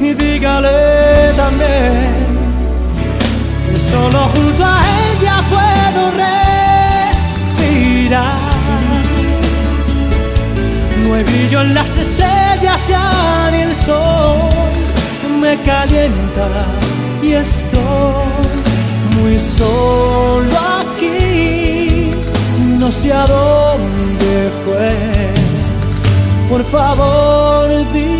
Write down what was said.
y dígale también que solo junto a ella puedo respirar. No hay brillo en las estrellas ya ni el sol me calienta y estoy muy solo aquí. No sé a dónde fue. Por favor, dime